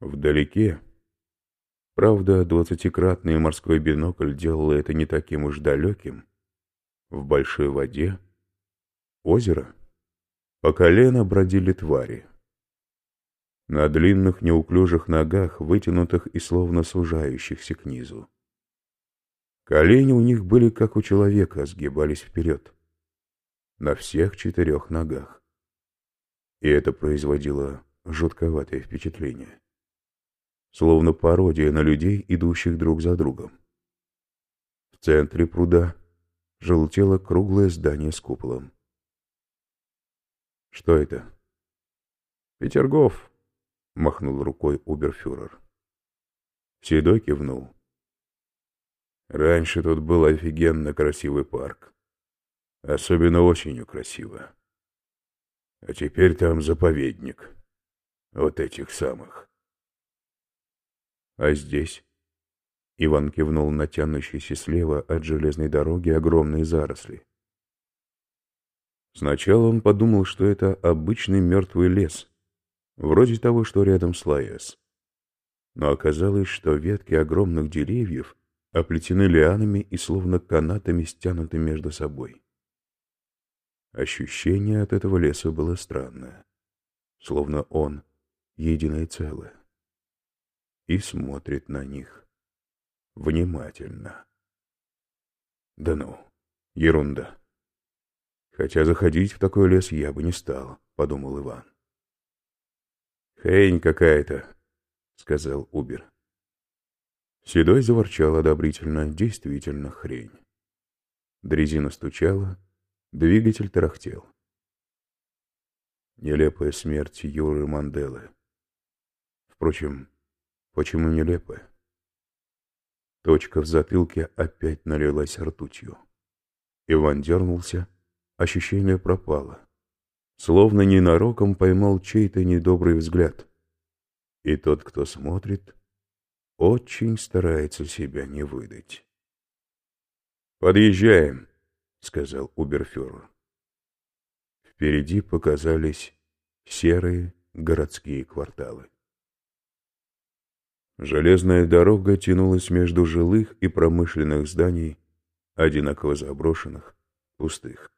Вдалеке, правда, двадцатикратный морской бинокль делал это не таким уж далеким, в большой воде, озеро, по колено бродили твари. На длинных неуклюжих ногах, вытянутых и словно сужающихся к низу. Колени у них были, как у человека, сгибались вперед. На всех четырех ногах. И это производило жутковатое впечатление. Словно пародия на людей, идущих друг за другом. В центре пруда желтело круглое здание с куполом. «Что это?» «Петергоф», — махнул рукой Уберфюрер. Седой кивнул. Раньше тут был офигенно красивый парк. Особенно осенью красиво. А теперь там заповедник. Вот этих самых. А здесь? Иван кивнул на тянущиеся слева от железной дороги огромные заросли. Сначала он подумал, что это обычный мертвый лес, вроде того, что рядом с Лаэс. Но оказалось, что ветки огромных деревьев оплетены лианами и словно канатами стянуты между собой. Ощущение от этого леса было странное, словно он — единое целое, и смотрит на них внимательно. Да ну, ерунда. Хотя заходить в такой лес я бы не стал, — подумал Иван. «Хрень какая-то», — сказал Убер. Седой заворчал одобрительно, действительно хрень. Дрезина стучала, двигатель тарахтел. Нелепая смерть Юры Манделы. Впрочем, почему нелепая? Точка в затылке опять налилась ртутью. Иван дернулся, ощущение пропало. Словно ненароком поймал чей-то недобрый взгляд. И тот, кто смотрит, очень старается себя не выдать. «Подъезжаем», — сказал Уберфюрер. Впереди показались серые городские кварталы. Железная дорога тянулась между жилых и промышленных зданий, одинаково заброшенных, пустых.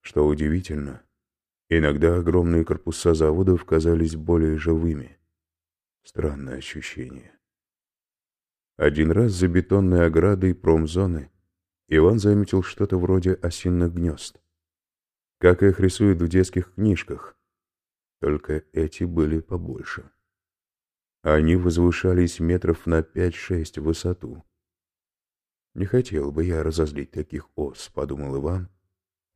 Что удивительно, иногда огромные корпуса заводов казались более живыми. Странное ощущение. Один раз за бетонной оградой промзоны Иван заметил что-то вроде осинных гнезд. Как их рисуют в детских книжках. Только эти были побольше. Они возвышались метров на пять-шесть в высоту. «Не хотел бы я разозлить таких ос», — подумал Иван,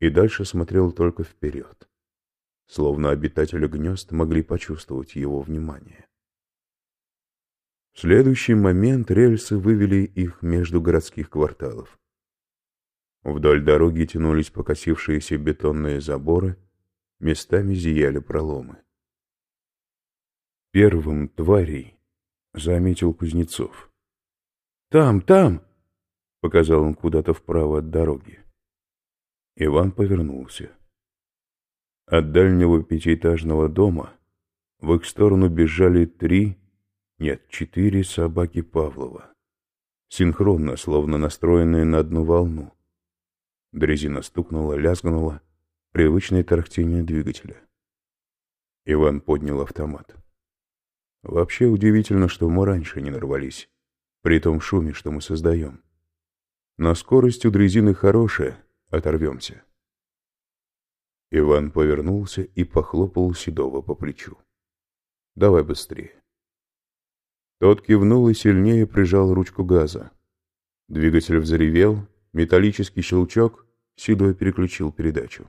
и дальше смотрел только вперед. Словно обитатели гнезд могли почувствовать его внимание. В следующий момент рельсы вывели их между городских кварталов. Вдоль дороги тянулись покосившиеся бетонные заборы, местами зияли проломы. Первым тварей заметил Кузнецов. «Там, там!» — показал он куда-то вправо от дороги. Иван повернулся. От дальнего пятиэтажного дома в их сторону бежали три нет, четыре собаки Павлова. Синхронно, словно настроенные на одну волну. Дрезина стукнула, лязгнула, привычное тарахтение двигателя. Иван поднял автомат. Вообще удивительно, что мы раньше не нарвались, при том шуме, что мы создаем. Но скорость у дрезины хорошая, оторвемся. Иван повернулся и похлопал Седова по плечу. «Давай быстрее». Тот кивнул и сильнее прижал ручку газа. Двигатель взревел, металлический щелчок, Седой переключил передачу.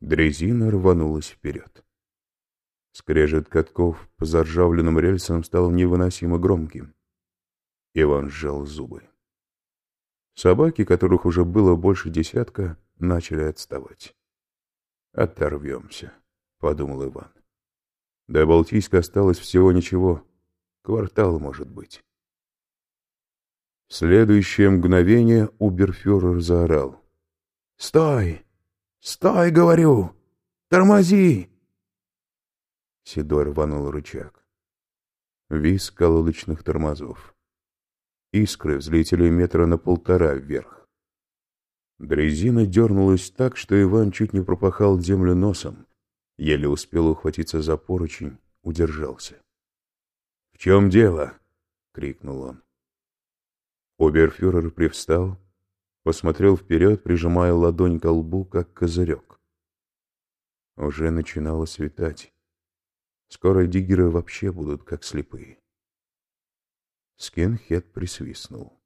Дрезина рванулась вперед. Скрежет катков по заржавленным рельсам стал невыносимо громким. Иван сжал зубы. Собаки, которых уже было больше десятка, начали отставать. «Оторвемся», — подумал Иван. До Балтийска осталось всего ничего, Квартал, может быть. В следующее мгновение Уберфюрер заорал. «Стой! Стой, говорю! Тормози!» Сидор рванул рычаг. Виск колодочных тормозов. Искры взлетели метра на полтора вверх. Дрезина дернулась так, что Иван чуть не пропахал землю носом, еле успел ухватиться за поручень, удержался. — В чем дело? — крикнул он. Оберфюрер привстал, посмотрел вперед, прижимая ладонь к лбу, как козырек. Уже начинало светать. Скоро диггеры вообще будут как слепые. Скинхед присвистнул.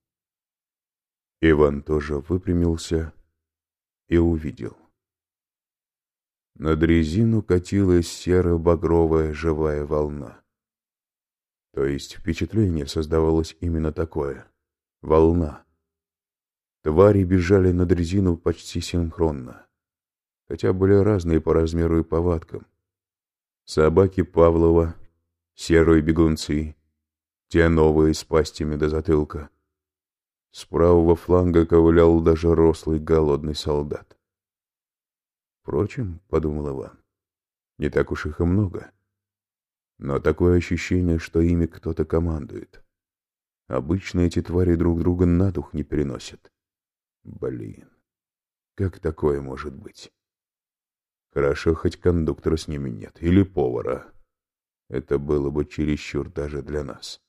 Иван тоже выпрямился и увидел. Над резину катилась серо-багровая живая волна. То есть впечатление создавалось именно такое — волна. Твари бежали над резину почти синхронно, хотя были разные по размеру и повадкам. Собаки Павлова, серые бегунцы, те новые с пастями до затылка. С правого фланга ковылял даже рослый голодный солдат. Впрочем, — подумал Иван, — не так уж их и много. Но такое ощущение, что ими кто-то командует. Обычно эти твари друг друга на дух не переносят. Блин, как такое может быть? Хорошо, хоть кондуктора с ними нет, или повара. Это было бы чересчур даже для нас.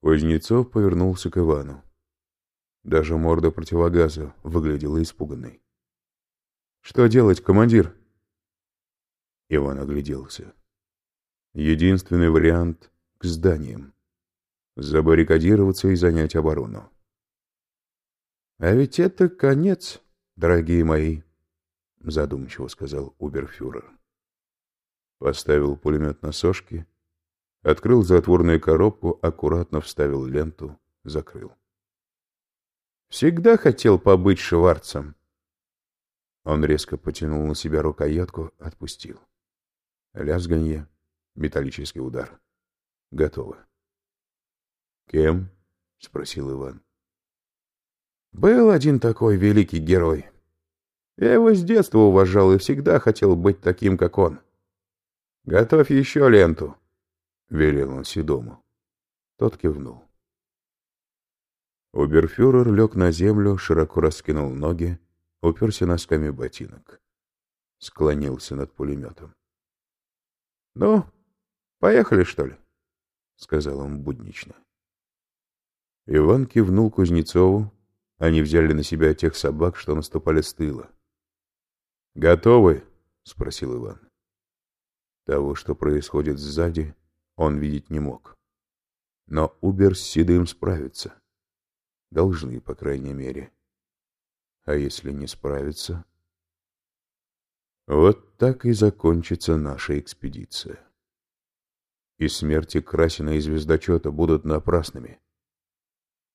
Кузнецов повернулся к Ивану. Даже морда противогаза выглядела испуганной. «Что делать, командир?» Иван огляделся. Единственный вариант — к зданиям. Забаррикадироваться и занять оборону. «А ведь это конец, дорогие мои», — задумчиво сказал Уберфюрер. Поставил пулемет на сошки, открыл затворную коробку, аккуратно вставил ленту, закрыл. «Всегда хотел побыть шварцем». Он резко потянул на себя рукоятку, отпустил. Лязганье, металлический удар. Готово. «Кем?» — спросил Иван. Был один такой великий герой. Я его с детства уважал и всегда хотел быть таким, как он. Готовь еще ленту, — велел он Седому. Тот кивнул. Уберфюрер лег на землю, широко раскинул ноги, уперся носками ботинок. Склонился над пулеметом. — Ну, поехали, что ли? — сказал он буднично. Иван кивнул Кузнецову, они взяли на себя тех собак, что наступали с тыла. «Готовы?» — спросил Иван. Того, что происходит сзади, он видеть не мог. Но Убер с Седым справится. Должны, по крайней мере. А если не справится? Вот так и закончится наша экспедиция. И смерти Красина и Звездочета будут напрасными.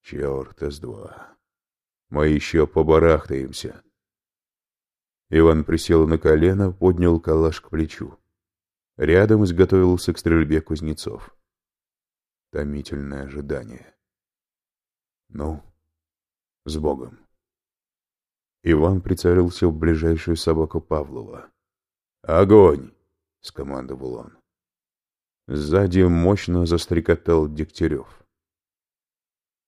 Черт, С-2. Мы еще побарахтаемся. Иван присел на колено, поднял калаш к плечу. Рядом изготовился к стрельбе Кузнецов. Томительное ожидание. Ну, с Богом. Иван прицелился в ближайшую собаку Павлова. «Огонь!» — скомандовал он. Сзади мощно застрекотал Дегтярев.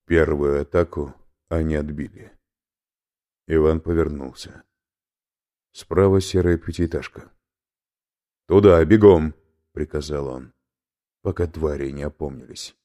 Первую атаку они отбили. Иван повернулся. Справа серая пятиэтажка. «Туда, бегом!» — приказал он, пока твари не опомнились.